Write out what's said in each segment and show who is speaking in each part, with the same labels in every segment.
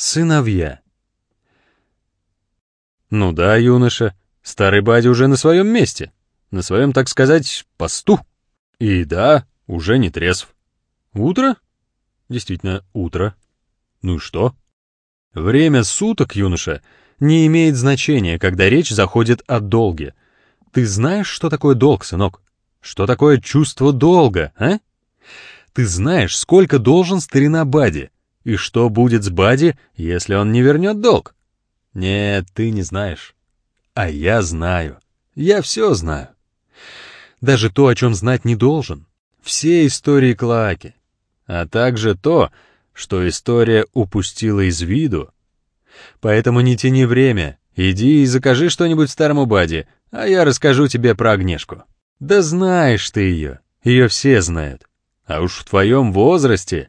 Speaker 1: Сыновья. Ну да, юноша, старый Бадя уже на своем месте, на своем, так сказать, посту. И да, уже не трезв. Утро? Действительно, утро. Ну и что? Время суток, юноша, не имеет значения, когда речь заходит о долге. Ты знаешь, что такое долг, сынок? Что такое чувство долга, а? Ты знаешь, сколько должен старина Бади, и что будет с Бади, если он не вернет долг? Нет, ты не знаешь. А я знаю. Я все знаю. Даже то, о чем знать не должен. Все истории Клоаки. А также то, что история упустила из виду. Поэтому не тяни время, иди и закажи что-нибудь старому Бади, а я расскажу тебе про Агнешку. Да знаешь ты ее, ее все знают. А уж в твоем возрасте.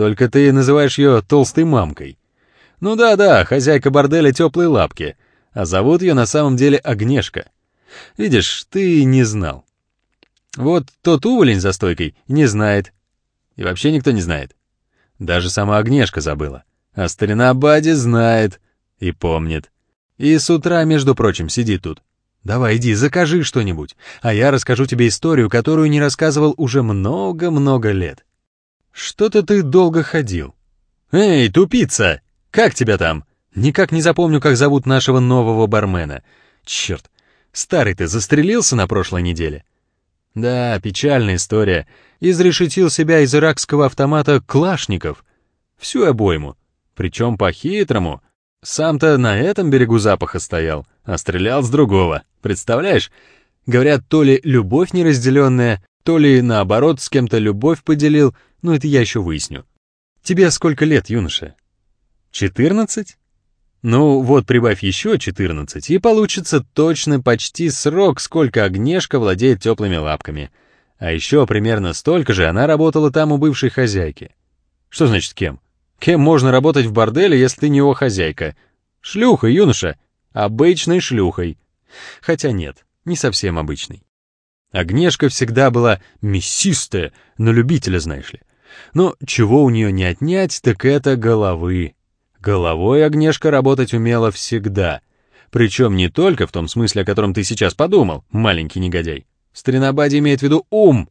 Speaker 1: Только ты называешь ее толстой мамкой. Ну да-да, хозяйка борделя теплой лапки, а зовут ее на самом деле Агнешка. Видишь, ты не знал. Вот тот уволень за стойкой не знает. И вообще никто не знает. Даже сама Агнешка забыла. А старина Бади знает и помнит. И с утра, между прочим, сидит тут. Давай, иди, закажи что-нибудь, а я расскажу тебе историю, которую не рассказывал уже много-много лет. Что-то ты долго ходил. Эй, тупица! Как тебя там? Никак не запомню, как зовут нашего нового бармена. Черт, старый ты застрелился на прошлой неделе? Да, печальная история. Изрешетил себя из иракского автомата Клашников. Всю обойму. Причем по-хитрому. Сам-то на этом берегу запаха стоял, а стрелял с другого. Представляешь? Говорят, то ли любовь неразделенная, то ли наоборот с кем-то любовь поделил, но это я еще выясню. Тебе сколько лет, юноша? Четырнадцать? Ну вот прибавь еще четырнадцать, и получится точно почти срок, сколько Огнешка владеет теплыми лапками. А еще примерно столько же она работала там у бывшей хозяйки. Что значит кем? Кем можно работать в борделе, если ты не его хозяйка? Шлюхой, юноша. Обычной шлюхой. Хотя нет, не совсем обычной. Огнешка всегда была мясистая, на любителя, знаешь ли. Но чего у нее не отнять, так это головы. Головой Огнешка работать умела всегда. Причем не только в том смысле, о котором ты сейчас подумал, маленький негодяй. Стринабаде имеет в виду ум.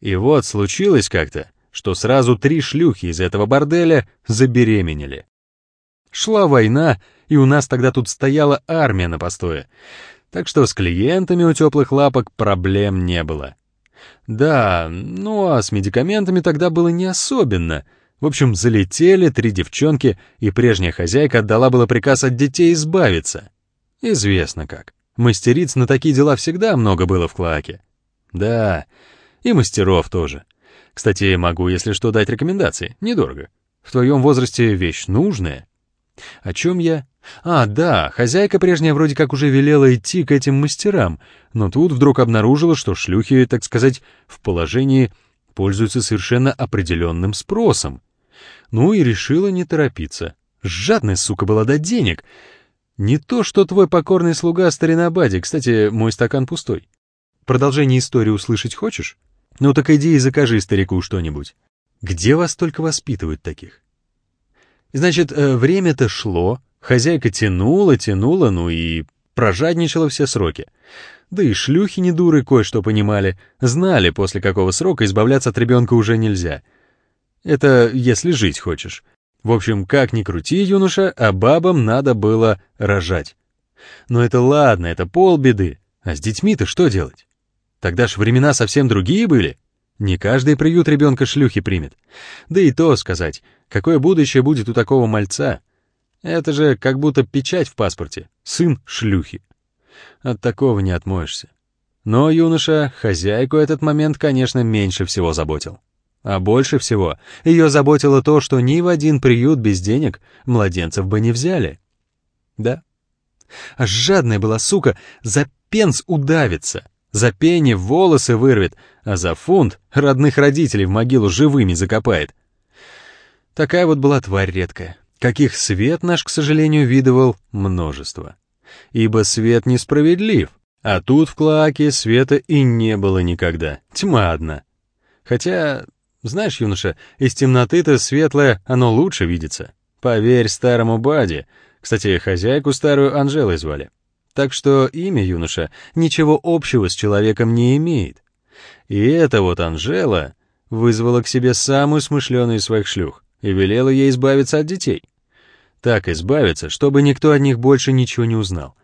Speaker 1: И вот случилось как-то, что сразу три шлюхи из этого борделя забеременели. Шла война, и у нас тогда тут стояла армия на постое. Так что с клиентами у теплых лапок проблем не было. Да, ну а с медикаментами тогда было не особенно. В общем, залетели три девчонки, и прежняя хозяйка отдала было приказ от детей избавиться. Известно как. Мастериц на такие дела всегда много было в Клоаке. Да, и мастеров тоже. Кстати, могу, если что, дать рекомендации. Недорого. В твоем возрасте вещь нужная. О чем я? А, да, хозяйка прежняя вроде как уже велела идти к этим мастерам, но тут вдруг обнаружила, что шлюхи, так сказать, в положении пользуются совершенно определенным спросом. Ну и решила не торопиться. Жадная, сука, была до денег. Не то, что твой покорный слуга старина Бади. Кстати, мой стакан пустой. Продолжение истории услышать хочешь? Ну так иди и закажи старику что-нибудь. Где вас только воспитывают таких? Значит, э, время-то шло, хозяйка тянула, тянула, ну и прожадничала все сроки. Да и шлюхи не дуры кое-что понимали, знали, после какого срока избавляться от ребенка уже нельзя. Это если жить хочешь. В общем, как ни крути, юноша, а бабам надо было рожать. Но это ладно, это полбеды. А с детьми-то что делать? Тогда ж времена совсем другие были. Не каждый приют ребенка шлюхи примет. Да и то сказать, какое будущее будет у такого мальца? Это же как будто печать в паспорте. Сын шлюхи. От такого не отмоешься. Но юноша хозяйку этот момент, конечно, меньше всего заботил. А больше всего ее заботило то, что ни в один приют без денег младенцев бы не взяли. Да. А жадная была сука, за пенс удавится. За пени волосы вырвет, а за фунт родных родителей в могилу живыми закопает. Такая вот была тварь редкая, каких свет наш, к сожалению, видывал множество. Ибо свет несправедлив, а тут в Клоаке света и не было никогда, тьма одна. Хотя, знаешь, юноша, из темноты-то светлое, оно лучше видится. Поверь старому Баде. Кстати, хозяйку старую Анжелой звали. Так что имя юноша ничего общего с человеком не имеет. И эта вот Анжела вызвала к себе самую смышленую из своих шлюх и велела ей избавиться от детей. Так избавиться, чтобы никто от них больше ничего не узнал.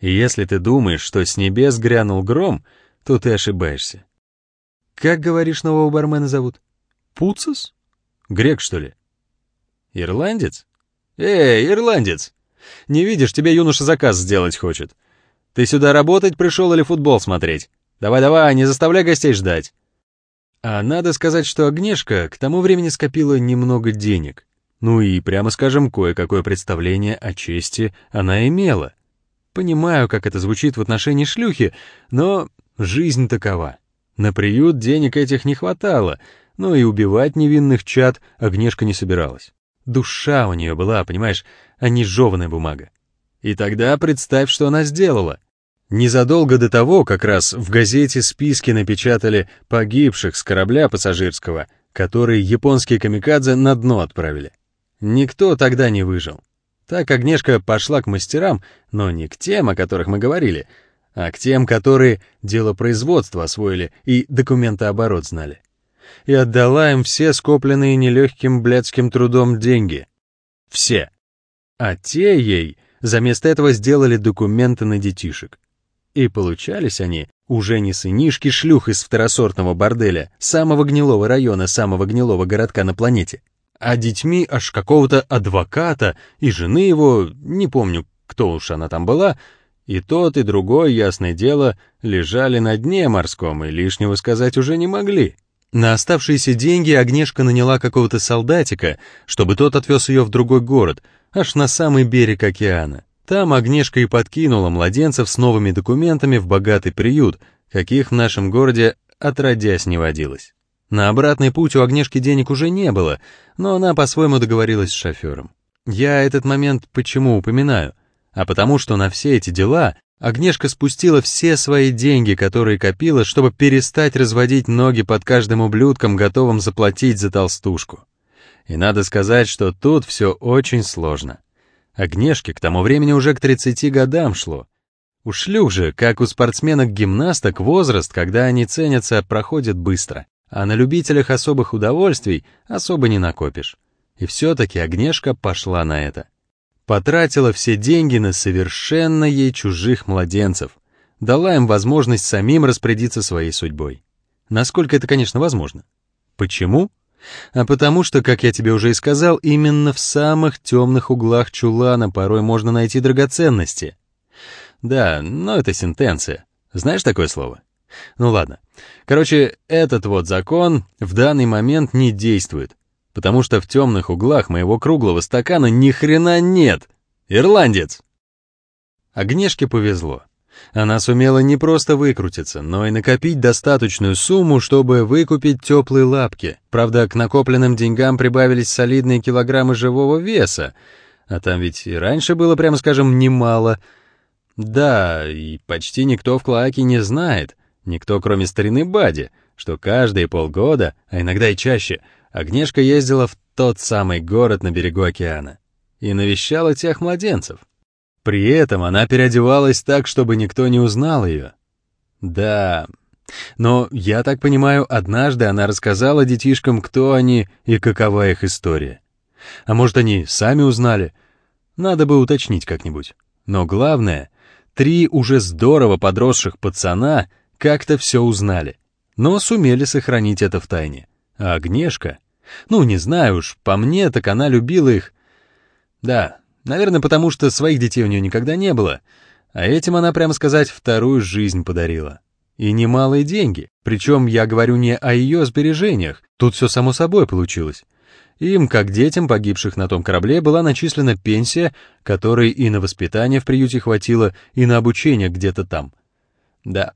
Speaker 1: И если ты думаешь, что с небес грянул гром, то ты ошибаешься. Как, говоришь, нового бармена зовут? Пуцис? Грек, что ли? Ирландец? Эй, ирландец! Не видишь, тебе юноша заказ сделать хочет. Ты сюда работать пришел или футбол смотреть? Давай-давай, не заставляй гостей ждать. А надо сказать, что Агнешка к тому времени скопила немного денег. Ну и, прямо скажем, кое-какое представление о чести она имела. Понимаю, как это звучит в отношении шлюхи, но жизнь такова. На приют денег этих не хватало, но и убивать невинных чад Агнешка не собиралась. Душа у нее была, понимаешь, а не жеванная бумага. И тогда представь, что она сделала. Незадолго до того как раз в газете списки напечатали погибших с корабля пассажирского, который японские камикадзе на дно отправили. Никто тогда не выжил. Так Агнешка пошла к мастерам, но не к тем, о которых мы говорили, а к тем, которые дело производства освоили и документооборот знали. И отдала им все скопленные нелегким блядским трудом деньги. Все. А те ей заместо этого сделали документы на детишек. И получались они уже не сынишки шлюх из второсортного борделя, самого гнилого района, самого гнилого городка на планете, а детьми аж какого-то адвоката и жены его, не помню, кто уж она там была, и тот, и другой, ясное дело, лежали на дне морском и лишнего сказать уже не могли. На оставшиеся деньги Агнешка наняла какого-то солдатика, чтобы тот отвез ее в другой город, аж на самый берег океана. Там Агнешка и подкинула младенцев с новыми документами в богатый приют, каких в нашем городе отродясь не водилось. На обратный путь у Агнешки денег уже не было, но она по-своему договорилась с шофером. Я этот момент почему упоминаю? А потому что на все эти дела Агнешка спустила все свои деньги, которые копила, чтобы перестать разводить ноги под каждым ублюдком, готовым заплатить за толстушку. И надо сказать, что тут все очень сложно. Агнешке к тому времени уже к 30 годам шло. У шлюх же, как у спортсменок-гимнасток, возраст, когда они ценятся, проходит быстро, а на любителях особых удовольствий особо не накопишь. И все-таки Агнешка пошла на это. Потратила все деньги на совершенно ей чужих младенцев, дала им возможность самим распорядиться своей судьбой. Насколько это, конечно, возможно. Почему? А потому что, как я тебе уже и сказал, именно в самых темных углах чулана порой можно найти драгоценности. Да, но это сентенция. Знаешь такое слово? Ну ладно. Короче, этот вот закон в данный момент не действует, потому что в темных углах моего круглого стакана ни хрена нет. Ирландец! Агнешке повезло. Она сумела не просто выкрутиться, но и накопить достаточную сумму, чтобы выкупить теплые лапки. Правда, к накопленным деньгам прибавились солидные килограммы живого веса, а там ведь и раньше было, прямо скажем, немало. Да, и почти никто в Клоаке не знает, никто кроме старины Бади, что каждые полгода, а иногда и чаще, Агнешка ездила в тот самый город на берегу океана и навещала тех младенцев. При этом она переодевалась так, чтобы никто не узнал ее. Да, но, я так понимаю, однажды она рассказала детишкам, кто они и какова их история. А может, они сами узнали? Надо бы уточнить как-нибудь. Но главное, три уже здорово подросших пацана как-то все узнали, но сумели сохранить это в тайне. А Агнешка? Ну, не знаю уж, по мне, так она любила их. Да, Наверное, потому что своих детей у нее никогда не было, а этим она, прямо сказать, вторую жизнь подарила. И немалые деньги, причем я говорю не о ее сбережениях, тут все само собой получилось. Им, как детям погибших на том корабле, была начислена пенсия, которой и на воспитание в приюте хватило, и на обучение где-то там. Да.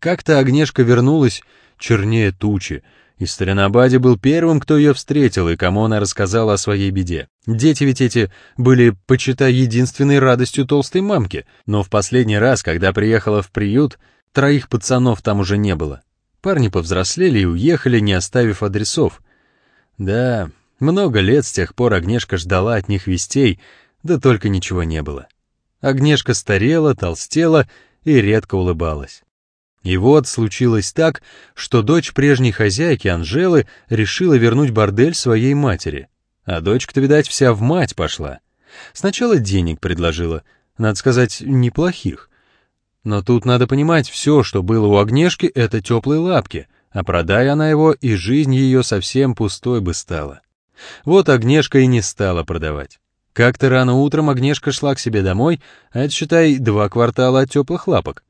Speaker 1: Как-то Агнешка вернулась чернее тучи, и старина Бади был первым, кто ее встретил и кому она рассказала о своей беде. Дети ведь эти были, почитай, единственной радостью толстой мамки, но в последний раз, когда приехала в приют, троих пацанов там уже не было. Парни повзрослели и уехали, не оставив адресов. Да, Много лет с тех пор Агнешка ждала от них вестей, да только ничего не было. Агнешка старела, толстела и редко улыбалась. И вот случилось так, что дочь прежней хозяйки Анжелы решила вернуть бордель своей матери. А дочка-то, видать, вся в мать пошла. Сначала денег предложила, надо сказать, неплохих. Но тут надо понимать, все, что было у Агнешки, это теплые лапки, а продай она его, и жизнь ее совсем пустой бы стала. Вот Агнешка и не стала продавать. Как-то рано утром Агнешка шла к себе домой, а это, считай, два квартала от теплых лапок.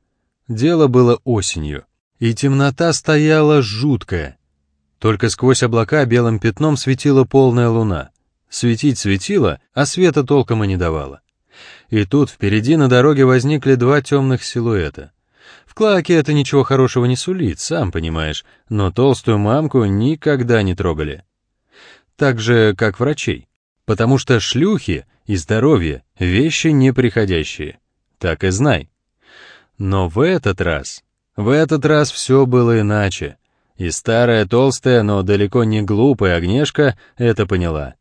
Speaker 1: Дело было осенью, и темнота стояла жуткая. Только сквозь облака белым пятном светила полная луна. Светить светила, а света толком и не давала. И тут впереди на дороге возникли два темных силуэта. В Клаке это ничего хорошего не сулит, сам понимаешь, но толстую мамку никогда не трогали. Так же, как врачей. Потому что шлюхи и здоровье — вещи неприходящие. Так и знай. Но в этот раз, в этот раз все было иначе. И старая, толстая, но далеко не глупая Агнешка это поняла.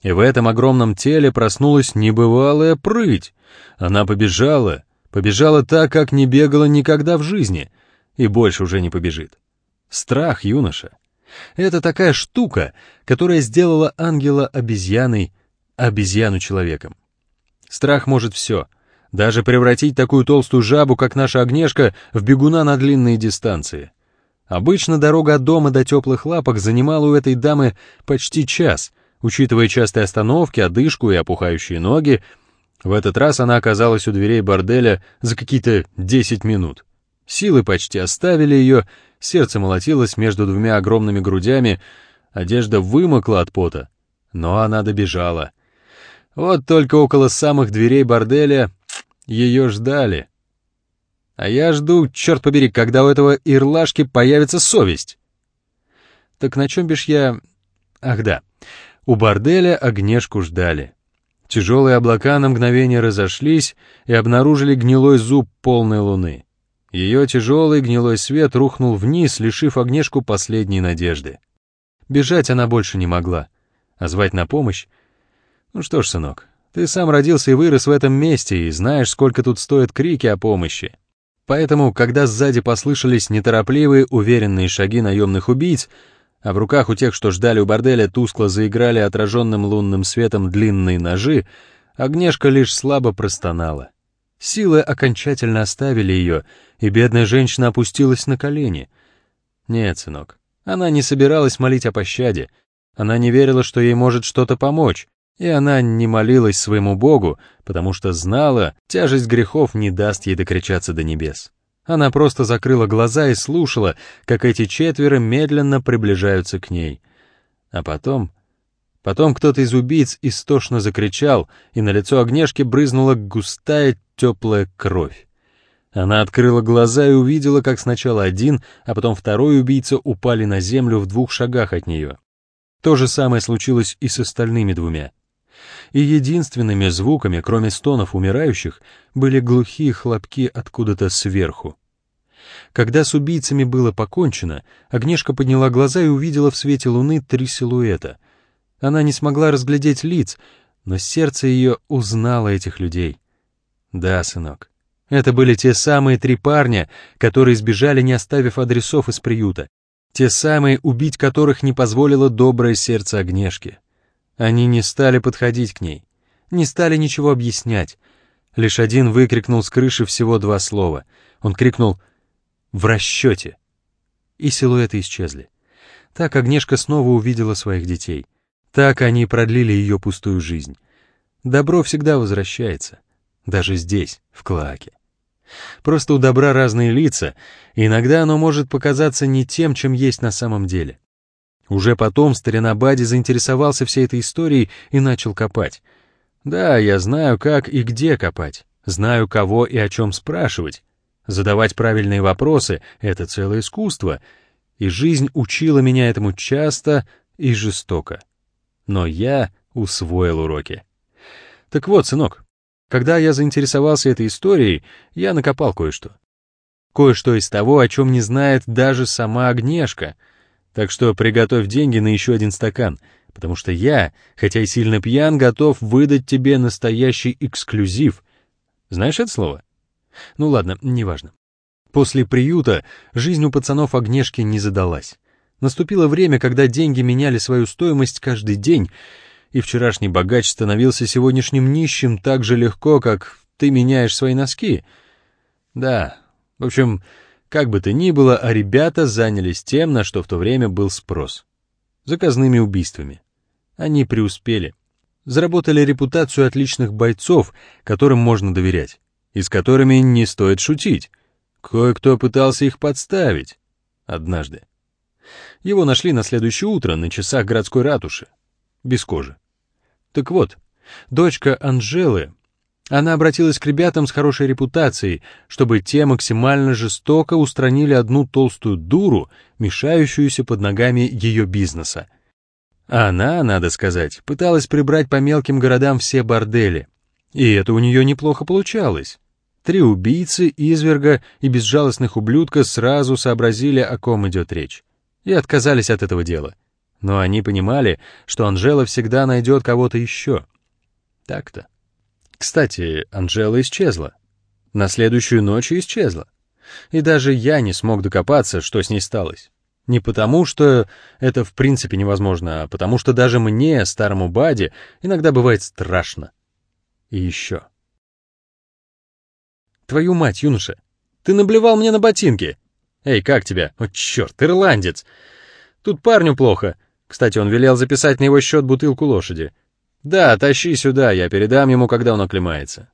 Speaker 1: И в этом огромном теле проснулась небывалая прыть. Она побежала, побежала так, как не бегала никогда в жизни, и больше уже не побежит. Страх, юноша. Это такая штука, которая сделала ангела обезьяной, обезьяну человеком. Страх может все, даже превратить такую толстую жабу, как наша огнешка, в бегуна на длинные дистанции. Обычно дорога от дома до теплых лапок занимала у этой дамы почти час — Учитывая частые остановки, одышку и опухающие ноги, в этот раз она оказалась у дверей борделя за какие-то 10 минут. Силы почти оставили ее, сердце молотилось между двумя огромными грудями, одежда вымокла от пота, но она добежала. Вот только около самых дверей борделя ее ждали. А я жду, черт побери, когда у этого ирлашки появится совесть. Так на чем бишь я... Ах да, у борделя огнешку ждали. Тяжелые облака на мгновение разошлись и обнаружили гнилой зуб полной луны. Ее тяжелый гнилой свет рухнул вниз, лишив огнешку последней надежды. Бежать она больше не могла, а звать на помощь... Ну что ж, сынок, ты сам родился и вырос в этом месте и знаешь, сколько тут стоят крики о помощи. Поэтому, когда сзади послышались неторопливые, уверенные шаги наемных убийц, а в руках у тех, что ждали у борделя, тускло заиграли отраженным лунным светом длинные ножи, Агнешка лишь слабо простонала. Силы окончательно оставили ее, и бедная женщина опустилась на колени. Нет, сынок, она не собиралась молить о пощаде, она не верила, что ей может что-то помочь, и она не молилась своему Богу, потому что знала, тяжесть грехов не даст ей докричаться до небес. Она просто закрыла глаза и слушала, как эти четверо медленно приближаются к ней. А потом... Потом кто-то из убийц истошно закричал, и на лицо Огнешки брызнула густая теплая кровь. Она открыла глаза и увидела, как сначала один, а потом второй убийца упали на землю в двух шагах от нее. То же самое случилось и с остальными двумя и единственными звуками, кроме стонов умирающих, были глухие хлопки откуда-то сверху. Когда с убийцами было покончено, Агнешка подняла глаза и увидела в свете луны три силуэта. Она не смогла разглядеть лиц, но сердце ее узнало этих людей. Да, сынок, это были те самые три парня, которые сбежали, не оставив адресов из приюта. Те самые, убить которых не позволило доброе сердце Агнешки. Они не стали подходить к ней, не стали ничего объяснять. Лишь один выкрикнул с крыши всего два слова. Он крикнул «В расчете!» И силуэты исчезли. Так Агнешка снова увидела своих детей. Так они продлили ее пустую жизнь. Добро всегда возвращается. Даже здесь, в Клоаке. Просто у добра разные лица, иногда оно может показаться не тем, чем есть на самом деле. Уже потом старина Бади заинтересовался всей этой историей и начал копать. Да, я знаю, как и где копать, знаю, кого и о чем спрашивать. Задавать правильные вопросы — это целое искусство, и жизнь учила меня этому часто и жестоко. Но я усвоил уроки. Так вот, сынок, когда я заинтересовался этой историей, я накопал кое-что. Кое-что из того, о чем не знает даже сама Агнешка — так что приготовь деньги на еще один стакан. потому что я, хотя и сильно пьян, готов выдать тебе настоящий эксклюзив. Знаешь это слово? Ну ладно, неважно. После приюта жизнь у пацанов Огнешки не задалась. Наступило время, когда деньги меняли свою стоимость каждый день, и вчерашний богач становился сегодняшним нищим так же легко, как ты меняешь свои носки. Да, в общем, как бы то ни было, а ребята занялись тем, на что в то время был спрос. Заказными убийствами. Они преуспели. Заработали репутацию отличных бойцов, которым можно доверять, и с которыми не стоит шутить. Кое-кто пытался их подставить. Однажды. Его нашли на следующее утро на часах городской ратуши. Без кожи. Так вот, дочка Анжелы, она обратилась к ребятам с хорошей репутацией, чтобы те максимально жестоко устранили одну толстую дуру, мешающуюся под ногами ее бизнеса. А она, надо сказать, пыталась прибрать по мелким городам все бордели. И это у нее неплохо получалось. Три убийцы, изверга и безжалостных ублюдка сразу сообразили, о ком идет речь, и отказались от этого дела. Но они понимали, что Анжела всегда найдет кого-то еще. Так-то. Кстати, Анжела исчезла. На следующую ночь исчезла. И даже я не смог докопаться, что с ней сталось. Не потому, что это в принципе невозможно, а потому что даже мне, старому Баде, иногда бывает страшно. И еще. Твою мать, юноша, ты наблевал мне на ботинки. Эй, как тебя? О, черт, ирландец. Тут парню плохо. Кстати, он велел записать на его счет бутылку лошади. Да, тащи сюда, я передам ему, когда он оклемается.